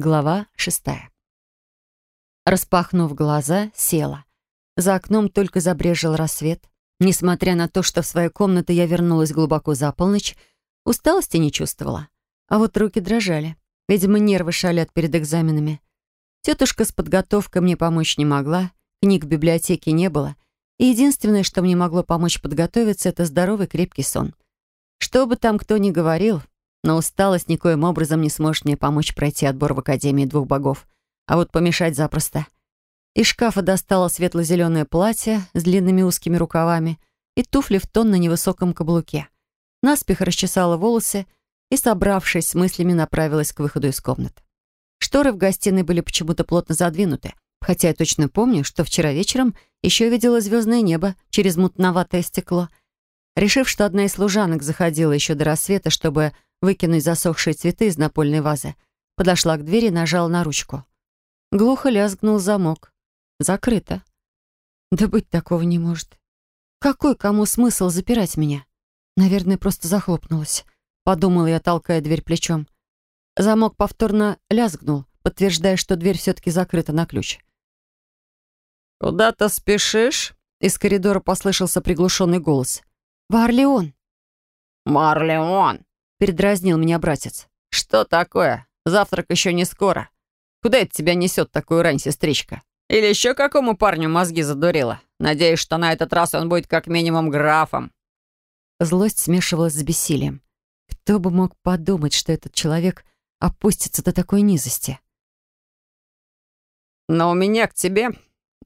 Глава шестая. Распахнув глаза, села. За окном только забрежил рассвет. Несмотря на то, что в свою комнату я вернулась глубоко за полночь, усталости не чувствовала. А вот руки дрожали. Видимо, нервы шалят перед экзаменами. Тетушка с подготовкой мне помочь не могла, книг в библиотеке не было, и единственное, что мне могло помочь подготовиться, это здоровый крепкий сон. Что бы там кто ни говорил, но усталость никоим образом не сможет мне помочь пройти отбор в Академии двух богов, а вот помешать запросто. Из шкафа достала светло-зеленое платье с длинными узкими рукавами и туфли в тон на невысоком каблуке. Наспех расчесала волосы и, собравшись с мыслями, направилась к выходу из комнат. Шторы в гостиной были почему-то плотно задвинуты, хотя я точно помню, что вчера вечером еще видела звездное небо через мутноватое стекло. Решив, что одна из служанок заходила еще до рассвета, чтобы выкинуть засохшие цветы из напольной вазы, подошла к двери и нажала на ручку. Глухо лязгнул замок. Закрыто. Да быть такого не может. Какой кому смысл запирать меня? Наверное, просто захлопнулась. Подумала я, толкая дверь плечом. Замок повторно лязгнул, подтверждая, что дверь все-таки закрыта на ключ. «Куда-то спешишь?» Из коридора послышался приглушенный голос. «Варлеон!» «Марлеон!» Передразнил меня братец. «Что такое? Завтрак еще не скоро. Куда это тебя несет такую рань, сестричка? Или еще какому парню мозги задурила? Надеюсь, что на этот раз он будет как минимум графом». Злость смешивалась с бессилием. Кто бы мог подумать, что этот человек опустится до такой низости? «Но у меня к тебе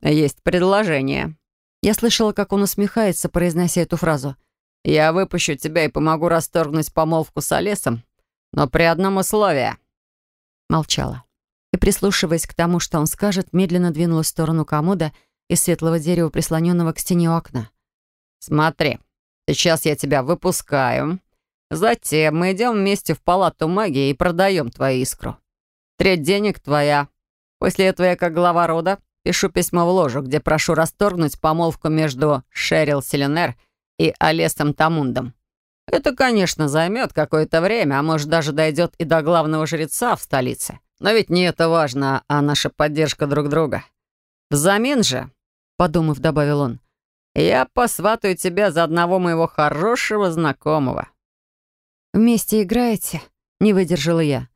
есть предложение». Я слышала, как он усмехается, произнося эту фразу. Я выпущу тебя и помогу расторгнуть помолвку с Олесом, но при одном условии». Молчала. И, прислушиваясь к тому, что он скажет, медленно двинулась в сторону комода из светлого дерева, прислоненного к стене окна. «Смотри, сейчас я тебя выпускаю. Затем мы идем вместе в палату магии и продаем твою искру. Треть денег твоя. После этого я, как глава рода, пишу письмо в ложу, где прошу расторгнуть помолвку между Шерил Селенер и и Олесом Тамундом. Это, конечно, займет какое-то время, а может даже дойдет и до главного жреца в столице. Но ведь не это важно, а наша поддержка друг друга. Взамен же, подумав, добавил он, я посватаю тебя за одного моего хорошего знакомого. «Вместе играете?» — не выдержала я.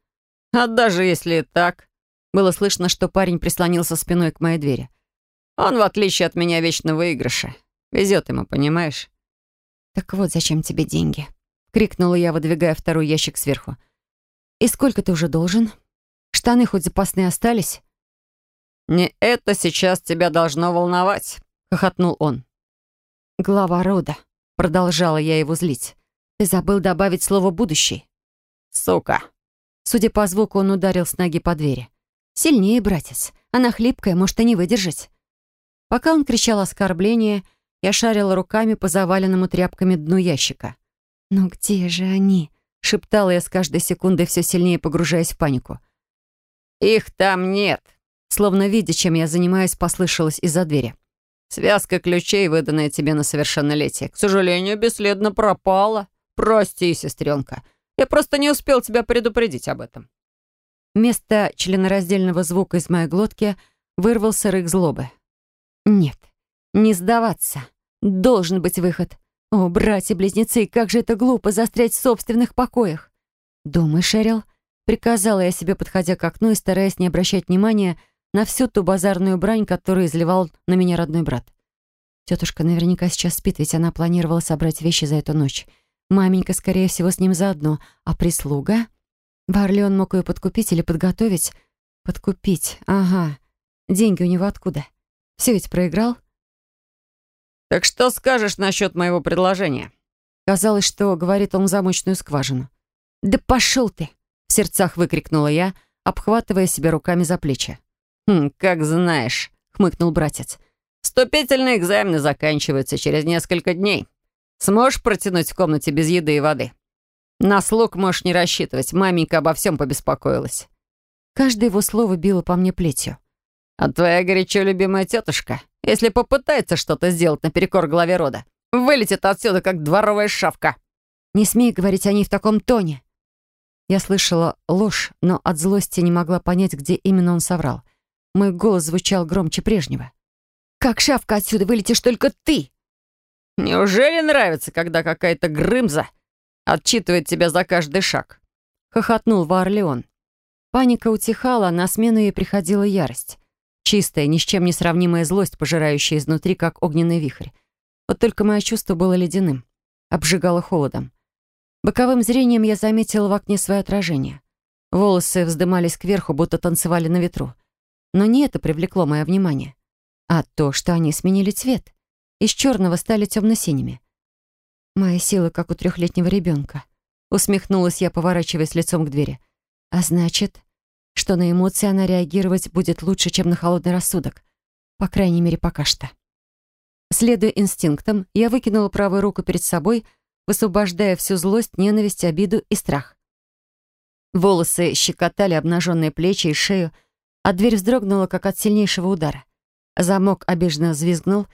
«А даже если так...» Было слышно, что парень прислонился спиной к моей двери. «Он, в отличие от меня, вечно выигрыше. Везет ему, понимаешь?» «Так вот, зачем тебе деньги?» — крикнула я, выдвигая второй ящик сверху. «И сколько ты уже должен? Штаны хоть запасные остались?» «Не это сейчас тебя должно волновать», — хохотнул он. «Глава рода», — продолжала я его злить. «Ты забыл добавить слово «будущий». «Сука!» Судя по звуку, он ударил с ноги по двери. «Сильнее, братец. Она хлипкая, может и не выдержать». Пока он кричал оскорбление, я шарила руками по заваленному тряпками дну ящика. «Ну где же они?» — шептала я с каждой секундой, все сильнее погружаясь в панику. «Их там нет!» Словно видя, чем я занимаюсь, послышалось из-за двери. «Связка ключей, выданная тебе на совершеннолетие, к сожалению, бесследно пропала. Прости, сестренка. Я просто не успел тебя предупредить об этом». Вместо членораздельного звука из моей глотки вырвался рык злобы. «Нет, не сдаваться. Должен быть выход. О, братья-близнецы, как же это глупо застрять в собственных покоях. Думай, Шерил, приказала я себе, подходя к окну и стараясь не обращать внимания на всю ту базарную брань, которую изливал на меня родной брат. Тетушка наверняка сейчас спит, ведь она планировала собрать вещи за эту ночь. Маменька, скорее всего, с ним заодно. А прислуга? Барлеон мог ее подкупить или подготовить? Подкупить, ага. Деньги у него откуда? Все ведь проиграл? «Так что скажешь насчет моего предложения?» Казалось, что говорит он в замочную скважину. «Да пошел ты!» — в сердцах выкрикнула я, обхватывая себя руками за плечи. «Хм, как знаешь», — хмыкнул братец. «Вступительные экзамены заканчиваются через несколько дней. Сможешь протянуть в комнате без еды и воды? На слуг можешь не рассчитывать, маменька обо всем побеспокоилась». Каждое его слово било по мне плетью. «А твоя горячо любимая тетушка если попытается что-то сделать наперекор главе рода. Вылетит отсюда, как дворовая шавка». «Не смей говорить о ней в таком тоне». Я слышала ложь, но от злости не могла понять, где именно он соврал. Мой голос звучал громче прежнего. «Как шавка отсюда вылетишь только ты!» «Неужели нравится, когда какая-то Грымза отчитывает тебя за каждый шаг?» — хохотнул Варлеон. Паника утихала, на смену ей приходила ярость. Чистая, ни с чем не сравнимая злость, пожирающая изнутри, как огненный вихрь. Вот только мое чувство было ледяным, обжигало холодом. Боковым зрением я заметила в окне свое отражение. Волосы вздымались кверху, будто танцевали на ветру. Но не это привлекло мое внимание, а то, что они сменили цвет. Из черного стали темно-синими. Моя сила, как у трехлетнего ребенка. Усмехнулась я, поворачиваясь лицом к двери. А значит, что на эмоции она реагировать будет лучше, чем на холодный рассудок. По крайней мере, пока что. Следуя инстинктам, я выкинула правую руку перед собой, высвобождая всю злость, ненависть, обиду и страх. Волосы щекотали обнаженные плечи и шею, а дверь вздрогнула, как от сильнейшего удара. Замок обиженно взвизгнул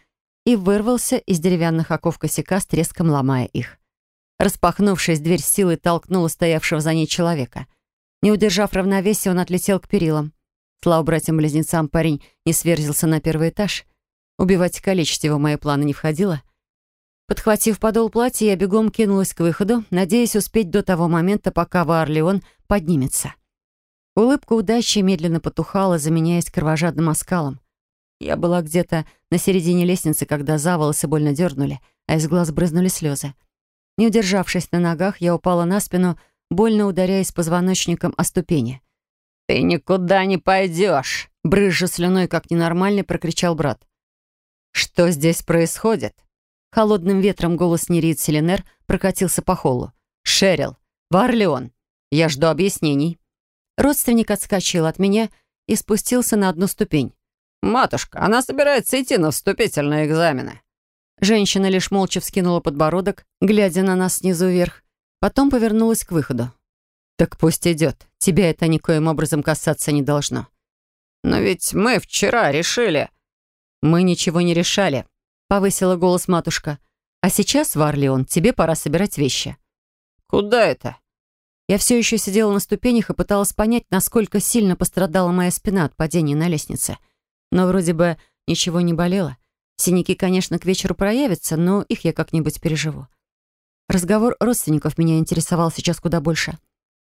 и вырвался из деревянных оков косяка с треском ломая их. Распахнувшись, дверь силой толкнула стоявшего за ней человека — не удержав равновесия, он отлетел к перилам. Слава братьям-близнецам, парень не сверзился на первый этаж. Убивать и калечить его мои планы не входило. Подхватив подол платья, я бегом кинулась к выходу, надеясь успеть до того момента, пока Ваарлеон поднимется. Улыбка удачи медленно потухала, заменяясь кровожадным оскалом. Я была где-то на середине лестницы, когда за волосы больно дернули, а из глаз брызнули слезы. Не удержавшись на ногах, я упала на спину, больно ударяясь позвоночником о ступени. «Ты никуда не пойдешь!» Брызжа слюной, как ненормальный, прокричал брат. «Что здесь происходит?» Холодным ветром голос Нерит Селенер прокатился по холлу. «Шерил, Варлеон, я жду объяснений». Родственник отскочил от меня и спустился на одну ступень. «Матушка, она собирается идти на вступительные экзамены». Женщина лишь молча вскинула подбородок, глядя на нас снизу вверх. Потом повернулась к выходу. «Так пусть идет. Тебя это никоим образом касаться не должно». «Но ведь мы вчера решили...» «Мы ничего не решали», — повысила голос матушка. «А сейчас, Варлеон, тебе пора собирать вещи». «Куда это?» Я все еще сидела на ступенях и пыталась понять, насколько сильно пострадала моя спина от падения на лестнице. Но вроде бы ничего не болело. Синяки, конечно, к вечеру проявятся, но их я как-нибудь переживу. Разговор родственников меня интересовал сейчас куда больше.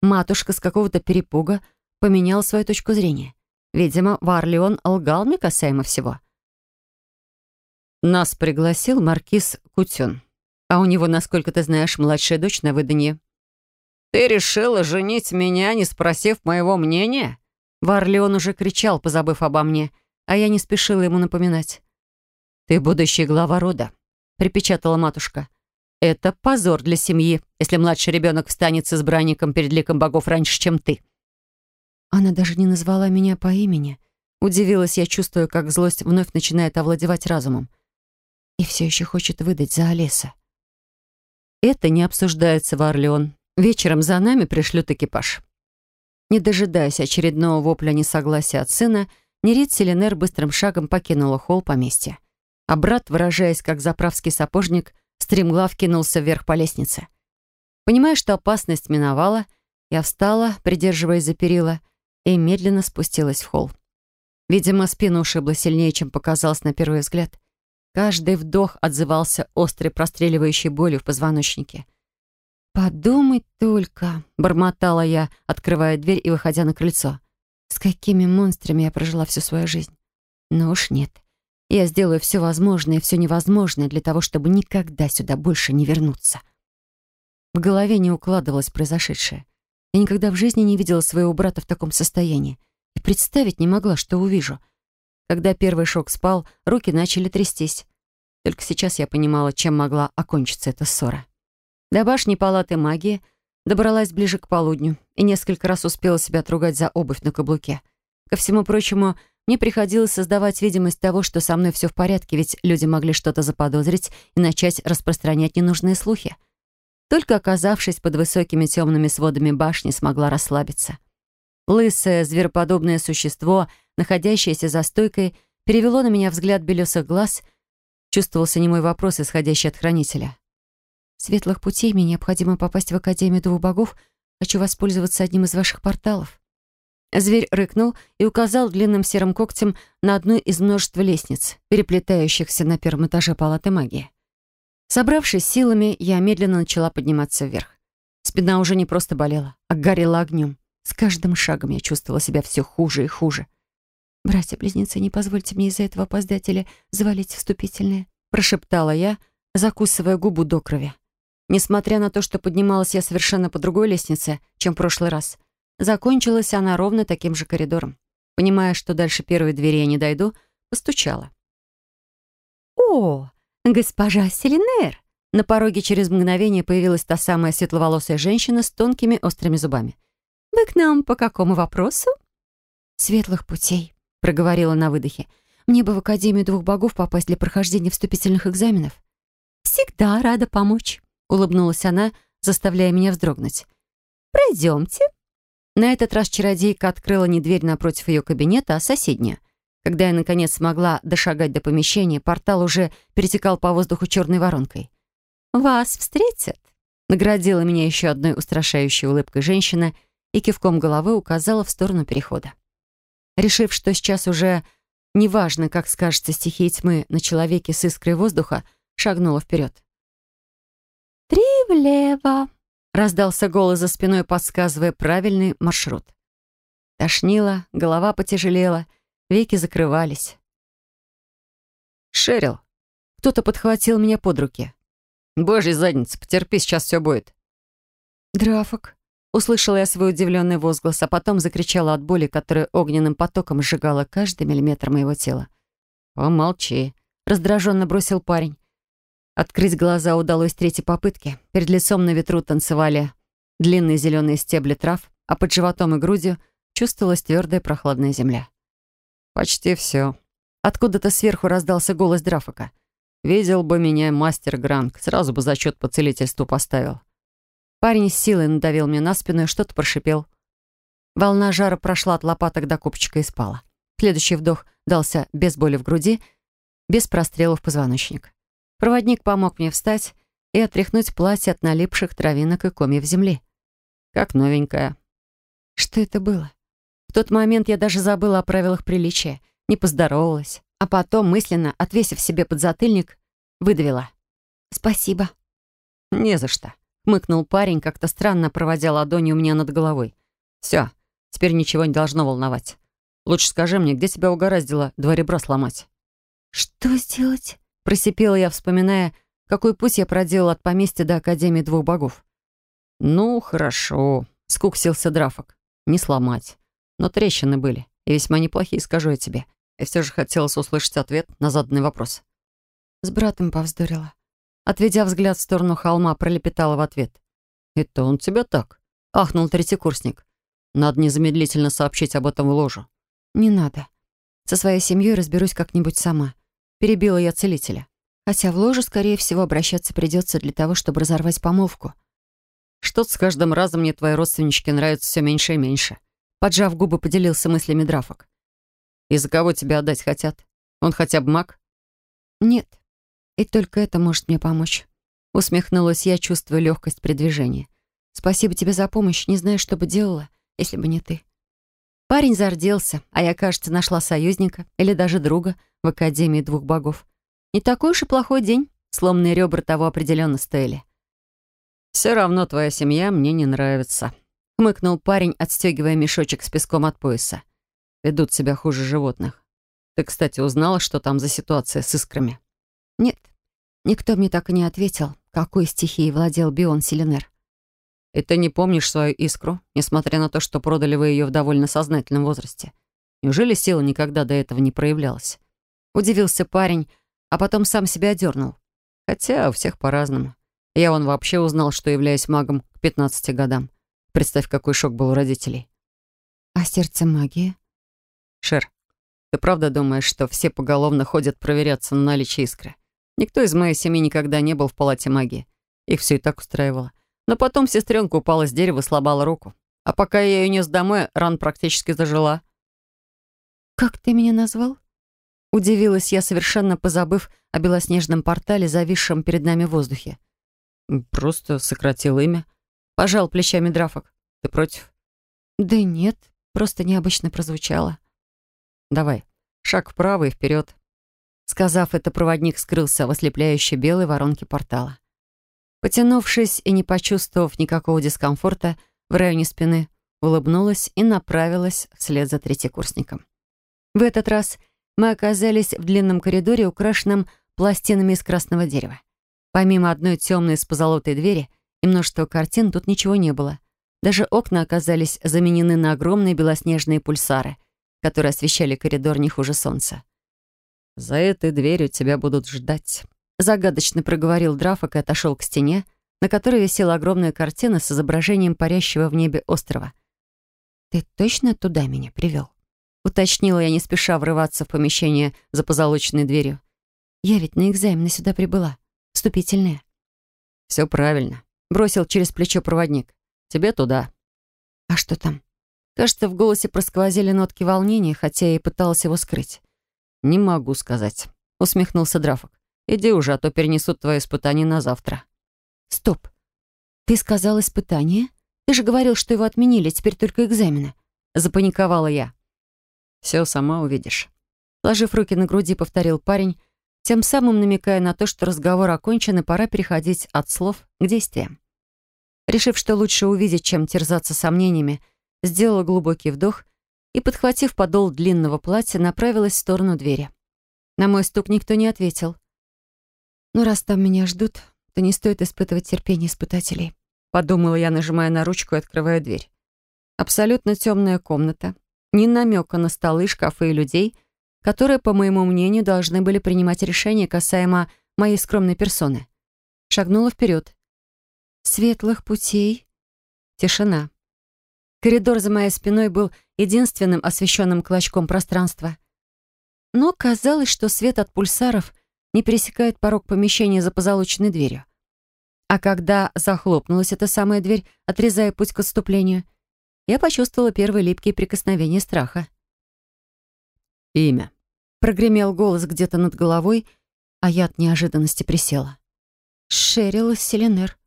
Матушка с какого-то перепуга поменяла свою точку зрения. Видимо, Варлеон лгал мне касаемо всего. Нас пригласил маркиз Кутюн. А у него, насколько ты знаешь, младшая дочь на выданье. «Ты решила женить меня, не спросив моего мнения?» Варлеон уже кричал, позабыв обо мне, а я не спешила ему напоминать. «Ты будущий глава рода», — припечатала матушка. Это позор для семьи, если младший ребенок встанет с избранником перед ликом богов раньше, чем ты. Она даже не назвала меня по имени. Удивилась я, чувствуя, как злость вновь начинает овладевать разумом. И все еще хочет выдать за Олеса. Это не обсуждается, Варлеон. Вечером за нами пришлют экипаж. Не дожидаясь очередного вопля несогласия от сына, Нерит Селенер быстрым шагом покинула холл поместья. А брат, выражаясь как заправский сапожник, стремглав кинулся вверх по лестнице. Понимая, что опасность миновала, я встала, придерживаясь за перила, и медленно спустилась в холл. Видимо, спину ушибло сильнее, чем показалось на первый взгляд. Каждый вдох отзывался острой простреливающей болью в позвоночнике. «Подумать только», — бормотала я, открывая дверь и выходя на крыльцо. «С какими монстрами я прожила всю свою жизнь? Ну уж нет. Я сделаю все возможное и все невозможное для того, чтобы никогда сюда больше не вернуться. В голове не укладывалось произошедшее. Я никогда в жизни не видела своего брата в таком состоянии и представить не могла, что увижу. Когда первый шок спал, руки начали трястись. Только сейчас я понимала, чем могла окончиться эта ссора. До башни палаты магии добралась ближе к полудню и несколько раз успела себя отругать за обувь на каблуке. Ко всему прочему, мне приходилось создавать видимость того, что со мной все в порядке, ведь люди могли что-то заподозрить и начать распространять ненужные слухи. Только оказавшись под высокими темными сводами башни, смогла расслабиться. Лысое, звероподобное существо, находящееся за стойкой, перевело на меня взгляд белесых глаз. Чувствовался немой вопрос, исходящий от хранителя. «Светлых путей мне необходимо попасть в Академию двух богов, Хочу воспользоваться одним из ваших порталов». Зверь рыкнул и указал длинным серым когтем на одну из множества лестниц, переплетающихся на первом этаже палаты магии. Собравшись силами, я медленно начала подниматься вверх. Спина уже не просто болела, а горела огнем. С каждым шагом я чувствовала себя все хуже и хуже. «Братья-близнецы, не позвольте мне из-за этого опоздать или завалить вступительные», прошептала я, закусывая губу до крови. Несмотря на то, что поднималась я совершенно по другой лестнице, чем в прошлый раз, закончилась она ровно таким же коридором. Понимая, что дальше первой двери я не дойду, постучала. «О, госпожа Селинер!» На пороге через мгновение появилась та самая светловолосая женщина с тонкими острыми зубами. «Вы к нам по какому вопросу?» «Светлых путей», — проговорила на выдохе. «Мне бы в Академию двух богов попасть для прохождения вступительных экзаменов». «Всегда рада помочь», — улыбнулась она, заставляя меня вздрогнуть. «Пройдемте». На этот раз чародейка открыла не дверь напротив ее кабинета, а соседнюю. Когда я, наконец, смогла дошагать до помещения, портал уже перетекал по воздуху черной воронкой. «Вас встретят», — наградила меня еще одной устрашающей улыбкой женщина и кивком головы указала в сторону перехода. Решив, что сейчас уже неважно, как скажется стихия тьмы на человеке с искрой воздуха, шагнула вперед. «Три влево», — раздался голос за спиной, подсказывая правильный маршрут. Тошнило, голова потяжелела, веки закрывались. «Шерил!» Кто-то подхватил меня под руки. «Божья задница, потерпи, сейчас все будет». «Драфок», — услышала я свой удивленный возглас, а потом закричала от боли, которая огненным потоком сжигала каждый миллиметр моего тела. «Помолчи», — раздраженно бросил парень. Открыть глаза удалось третьей попытке. Перед лицом на ветру танцевали длинные зеленые стебли трав, а под животом и грудью чувствовалась твердая прохладная земля. «Почти все». Откуда-то сверху раздался голос Драфака. «Видел бы меня мастер Гранг, сразу бы зачет по целительству поставил». Парень с силой надавил мне на спину и что-то прошипел. Волна жара прошла от лопаток до копчика и спала. Следующий вдох дался без боли в груди, без прострела в позвоночник. Проводник помог мне встать и отряхнуть платье от налипших травинок и комьев земли. Как новенькая. Что это было? В тот момент я даже забыла о правилах приличия, не поздоровалась, а потом, мысленно, отвесив себе подзатыльник, выдавила. «Спасибо». «Не за что», — мыкнул парень, как-то странно проводя ладонью у меня над головой. «Все, теперь ничего не должно волновать. Лучше скажи мне, где тебя угораздило два ребра сломать?» «Что сделать?» Просипела я, вспоминая, какой путь я проделал от поместья до Академии двух богов. «Ну, хорошо», — скуксился Драфок. «Не сломать. Но трещины были, и весьма неплохие, скажу я тебе. И все же хотелось услышать ответ на заданный вопрос». С братом повздорила. Отведя взгляд в сторону холма, пролепетала в ответ. «Это он тебя так?» — ахнул третий курсник. «Надо незамедлительно сообщить об этом в ложу». «Не надо. Со своей семьей разберусь как-нибудь сама. Перебила я целителя. Хотя в ложу, скорее всего, обращаться придется для того, чтобы разорвать помолвку. Что-то с каждым разом мне твои родственнички нравятся все меньше и меньше. Поджав губы, поделился мыслями Драфок. И за кого тебя отдать хотят? Он хотя бы маг? Нет. И только это может мне помочь. Усмехнулась я, чувствуя легкость при движении. Спасибо тебе за помощь. Не знаю, что бы делала, если бы не ты. Парень зарделся, а я, кажется, нашла союзника или даже друга в Академии двух богов. Не такой уж и плохой день. Сломанные ребра того определенно стоили. «Все равно твоя семья мне не нравится», — хмыкнул парень, отстегивая мешочек с песком от пояса. «Ведут себя хуже животных. Ты, кстати, узнала, что там за ситуация с искрами?» «Нет, никто мне так и не ответил, какой стихией владел Бион Селенер. И ты не помнишь свою искру, несмотря на то, что продали вы ее в довольно сознательном возрасте? Неужели сила никогда до этого не проявлялась? Удивился парень, а потом сам себя одернул. Хотя у всех по-разному. Я он вообще узнал, что являюсь магом к 15 годам. Представь, какой шок был у родителей. А сердце магии? Шер, ты правда думаешь, что все поголовно ходят проверяться на наличие искры? Никто из моей семьи никогда не был в палате магии. Их все и так устраивало. Но потом сестренка упала с дерева и сломала руку. А пока я ее нес домой, ран практически зажила. «Как ты меня назвал?» Удивилась я, совершенно позабыв о белоснежном портале, зависшем перед нами в воздухе. «Просто сократил имя». Пожал плечами Драфок. Ты против?» «Да нет, просто необычно прозвучало». «Давай, шаг вправо и вперед». Сказав это, проводник скрылся в ослепляющей белой воронке портала. Потянувшись и не почувствовав никакого дискомфорта в районе спины, улыбнулась и направилась вслед за третьекурсником. В этот раз мы оказались в длинном коридоре, украшенном пластинами из красного дерева. Помимо одной темной с позолотой двери и множества картин, тут ничего не было. Даже окна оказались заменены на огромные белоснежные пульсары, которые освещали коридор не хуже солнца. «За этой дверью тебя будут ждать», — загадочно проговорил Драфок и отошел к стене, на которой висела огромная картина с изображением парящего в небе острова. «Ты точно туда меня привел?» — уточнила я, не спеша врываться в помещение за позолоченной дверью. «Я ведь на экзамены сюда прибыла. Вступительные». «Все правильно», — бросил через плечо проводник. «Тебе туда». «А что там?» Кажется, в голосе просквозили нотки волнения, хотя я и пыталась его скрыть. «Не могу сказать», — усмехнулся Драфок. «Иди уже, а то перенесут твои испытания на завтра». «Стоп. Ты сказал испытание? Ты же говорил, что его отменили, теперь только экзамены». Запаниковала я. «Все сама увидишь». Ложив руки на груди, повторил парень, тем самым намекая на то, что разговор окончен и пора переходить от слов к действиям. Решив, что лучше увидеть, чем терзаться сомнениями, сделала глубокий вдох и, подхватив подол длинного платья, направилась в сторону двери. На мой стук никто не ответил. «Ну, раз там меня ждут, то не стоит испытывать терпение испытателей», подумала я, нажимая на ручку и открывая дверь. Абсолютно темная комната. Ни намека на столы, шкафы и людей, которые, по моему мнению, должны были принимать решения касаемо моей скромной персоны. Шагнула вперед. «Светлых путей». Тишина. Коридор за моей спиной был единственным освещенным клочком пространства. Но казалось, что свет от пульсаров не пересекает порог помещения за позолоченной дверью. А когда захлопнулась эта самая дверь, отрезая путь к отступлению, я почувствовала первые липкие прикосновения страха. «Имя», — прогремел голос где-то над головой, а я от неожиданности присела. «Шерил Селенер».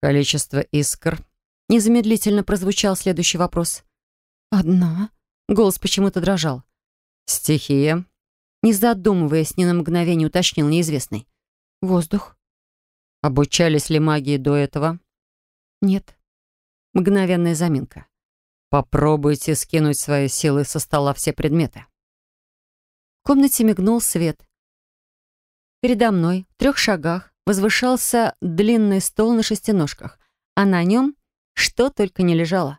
«Количество искр», — незамедлительно прозвучал следующий вопрос. «Одна?» — голос почему-то дрожал. «Стихия?» Не задумываясь, ни на мгновение уточнил неизвестный. «Воздух». «Обучались ли магии до этого?» «Нет». Мгновенная заминка. «Попробуйте скинуть свои силы со стола все предметы». В комнате мигнул свет. Передо мной, в трех шагах, возвышался длинный стол на шестиножках, а на нем что только не лежало.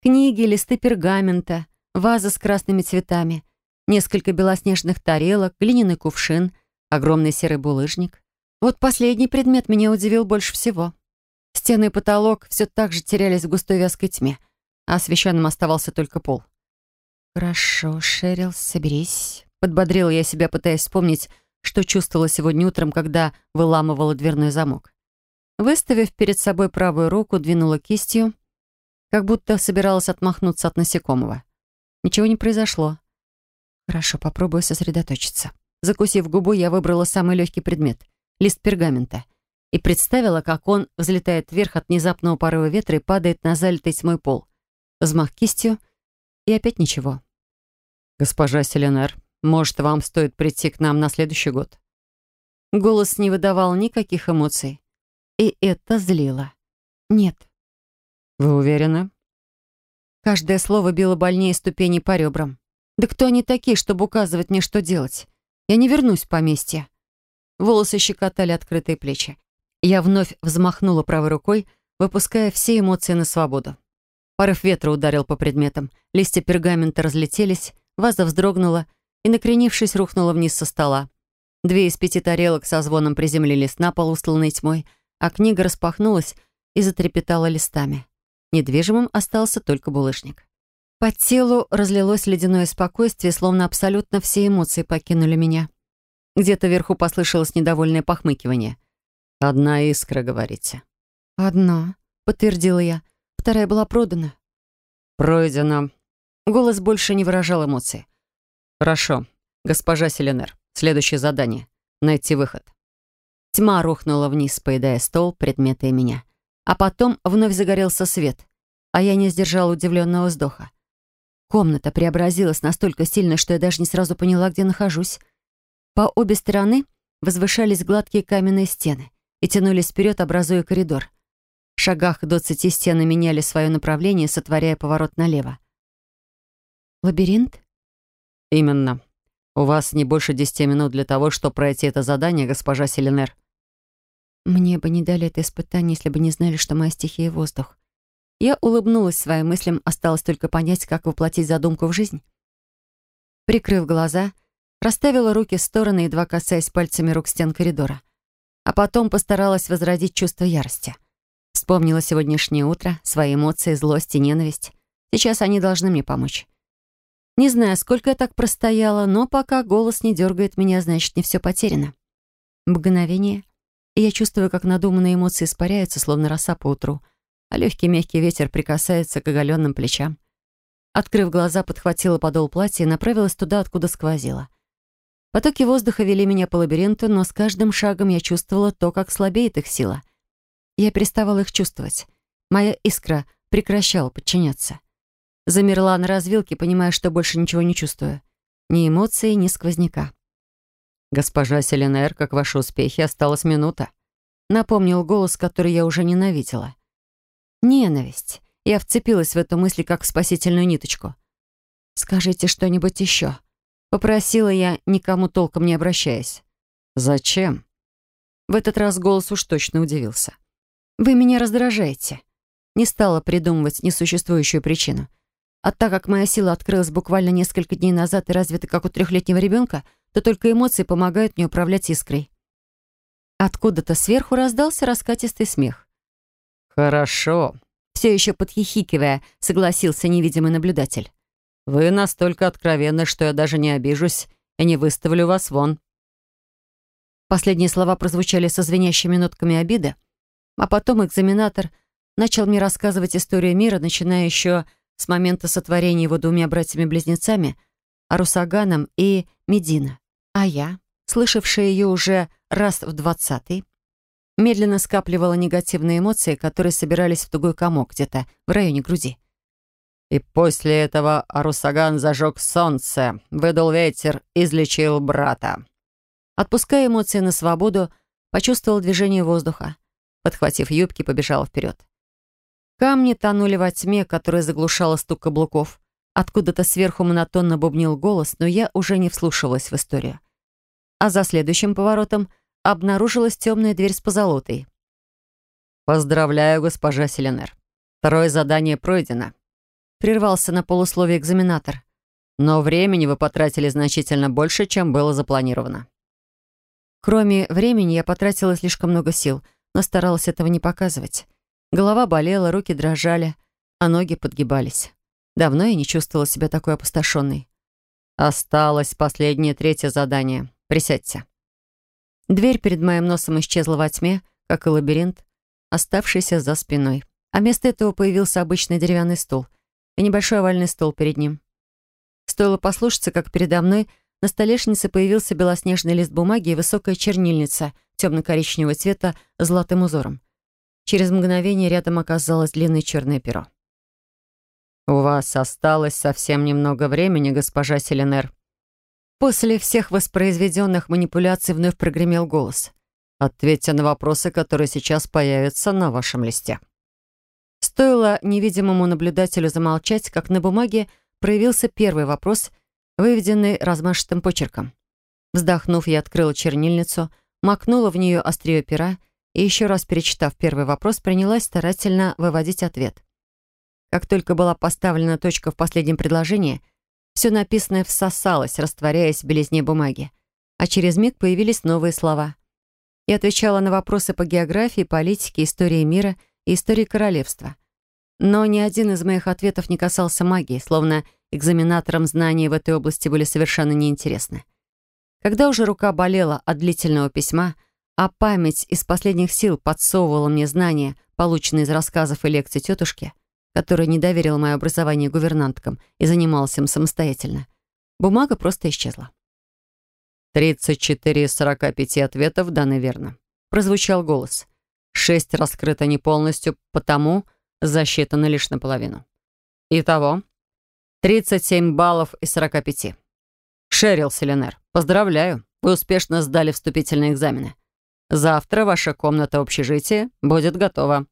Книги, листы пергамента, ваза с красными цветами — несколько белоснежных тарелок, глиняный кувшин, огромный серый булыжник. Вот последний предмет меня удивил больше всего. Стены и потолок все так же терялись в густой вязкой тьме, а освещенным оставался только пол. «Хорошо, Шерил, соберись», — подбодрила я себя, пытаясь вспомнить, что чувствовала сегодня утром, когда выламывала дверной замок. Выставив перед собой правую руку, двинула кистью, как будто собиралась отмахнуться от насекомого. Ничего не произошло. Хорошо, попробую сосредоточиться. Закусив губу, я выбрала самый легкий предмет — лист пергамента. И представила, как он взлетает вверх от внезапного порыва ветра и падает на залитый тьмой пол. Взмах кистью, и опять ничего. «Госпожа Селенар, может, вам стоит прийти к нам на следующий год?» Голос не выдавал никаких эмоций. И это злило. «Нет». «Вы уверены?» Каждое слово било больнее ступеней по ребрам. Да кто они такие, чтобы указывать мне, что делать? Я не вернусь в поместье. Волосы щекотали открытые плечи. Я вновь взмахнула правой рукой, выпуская все эмоции на свободу. Порыв ветра ударил по предметам, листья пергамента разлетелись, ваза вздрогнула и, накренившись, рухнула вниз со стола. Две из пяти тарелок со звоном приземлились на пол, устланный тьмой, а книга распахнулась и затрепетала листами. Недвижимым остался только булыжник. По телу разлилось ледяное спокойствие, словно абсолютно все эмоции покинули меня. Где-то вверху послышалось недовольное похмыкивание. «Одна искра, говорите?» «Одна», — подтвердила я. Вторая была продана. «Пройдено». Голос больше не выражал эмоций. «Хорошо. Госпожа Селенер, следующее задание — найти выход». Тьма рухнула вниз, поедая стол, предметы и меня. А потом вновь загорелся свет — а я не сдержала удивленного вздоха. Комната преобразилась настолько сильно, что я даже не сразу поняла, где нахожусь. По обе стороны возвышались гладкие каменные стены и тянулись вперед, образуя коридор. В шагах двадцати стены меняли свое направление, сотворяя поворот налево. «Лабиринт?» «Именно. У вас не больше десяти минут для того, чтобы пройти это задание, госпожа Селенер». «Мне бы не дали это испытание, если бы не знали, что моя стихия — воздух. Я улыбнулась своим мыслям, осталось только понять, как воплотить задумку в жизнь. Прикрыв глаза, расставила руки в стороны, едва касаясь пальцами рук стен коридора. А потом постаралась возродить чувство ярости. Вспомнила сегодняшнее утро, свои эмоции, злость и ненависть. Сейчас они должны мне помочь. Не знаю, сколько я так простояла, но пока голос не дергает меня, значит, не все потеряно. Мгновение, и я чувствую, как надуманные эмоции испаряются, словно роса по утру — а легкий мягкий ветер прикасается к оголенным плечам. Открыв глаза, подхватила подол платья и направилась туда, откуда сквозила. Потоки воздуха вели меня по лабиринту, но с каждым шагом я чувствовала то, как слабеет их сила. Я переставала их чувствовать. Моя искра прекращала подчиняться. Замерла на развилке, понимая, что больше ничего не чувствую. Ни эмоций, ни сквозняка. «Госпожа Селенер, как ваши успехи? Осталась минута», — напомнил голос, который я уже ненавидела. Ненависть. Я вцепилась в эту мысль, как в спасительную ниточку. «Скажите что-нибудь еще», — попросила я, никому толком не обращаясь. «Зачем?» В этот раз голос уж точно удивился. «Вы меня раздражаете». Не стала придумывать несуществующую причину. А так как моя сила открылась буквально несколько дней назад и развита как у трехлетнего ребенка, то только эмоции помогают мне управлять искрой. Откуда-то сверху раздался раскатистый смех. «Хорошо», — все еще подхихикивая, согласился невидимый наблюдатель. «Вы настолько откровенны, что я даже не обижусь и не выставлю вас вон». Последние слова прозвучали со звенящими нотками обиды, а потом экзаменатор начал мне рассказывать историю мира, начиная еще с момента сотворения его двумя братьями-близнецами, Арусаганом и Медина. А я, слышавшая ее уже раз в двадцатый, медленно скапливала негативные эмоции, которые собирались в тугой комок где-то в районе груди. И после этого Арусаган зажег солнце, выдал ветер, излечил брата. Отпуская эмоции на свободу, почувствовал движение воздуха. Подхватив юбки, побежал вперед. Камни тонули во тьме, которая заглушала стук каблуков. Откуда-то сверху монотонно бубнил голос, но я уже не вслушивалась в историю. А за следующим поворотом — обнаружилась темная дверь с позолотой. «Поздравляю, госпожа Селенер. Второе задание пройдено», — прервался на полусловие экзаменатор. «Но времени вы потратили значительно больше, чем было запланировано». Кроме времени я потратила слишком много сил, но старалась этого не показывать. Голова болела, руки дрожали, а ноги подгибались. Давно я не чувствовала себя такой опустошенной. «Осталось последнее третье задание. Присядьте». Дверь перед моим носом исчезла во тьме, как и лабиринт, оставшийся за спиной. А вместо этого появился обычный деревянный стул и небольшой овальный стол перед ним. Стоило послушаться, как передо мной на столешнице появился белоснежный лист бумаги и высокая чернильница темно-коричневого цвета с золотым узором. Через мгновение рядом оказалось длинное черное перо. «У вас осталось совсем немного времени, госпожа Селенер», После всех воспроизведенных манипуляций вновь прогремел голос. «Ответьте на вопросы, которые сейчас появятся на вашем листе». Стоило невидимому наблюдателю замолчать, как на бумаге проявился первый вопрос, выведенный размашистым почерком. Вздохнув, я открыла чернильницу, макнула в нее острие пера и, еще раз перечитав первый вопрос, принялась старательно выводить ответ. Как только была поставлена точка в последнем предложении — все написанное всосалось, растворяясь в белизне бумаги. А через миг появились новые слова. Я отвечала на вопросы по географии, политике, истории мира и истории королевства. Но ни один из моих ответов не касался магии, словно экзаменаторам знания в этой области были совершенно неинтересны. Когда уже рука болела от длительного письма, а память из последних сил подсовывала мне знания, полученные из рассказов и лекций тетушки, которая не доверила мое образование гувернанткам и занималась им самостоятельно. Бумага просто исчезла. «34 из 45 ответов даны верно», — прозвучал голос. «Шесть раскрыто не полностью, потому засчитаны лишь наполовину. Итого 37 баллов из 45. Шерил Селенер, поздравляю, вы успешно сдали вступительные экзамены. Завтра ваша комната общежития будет готова.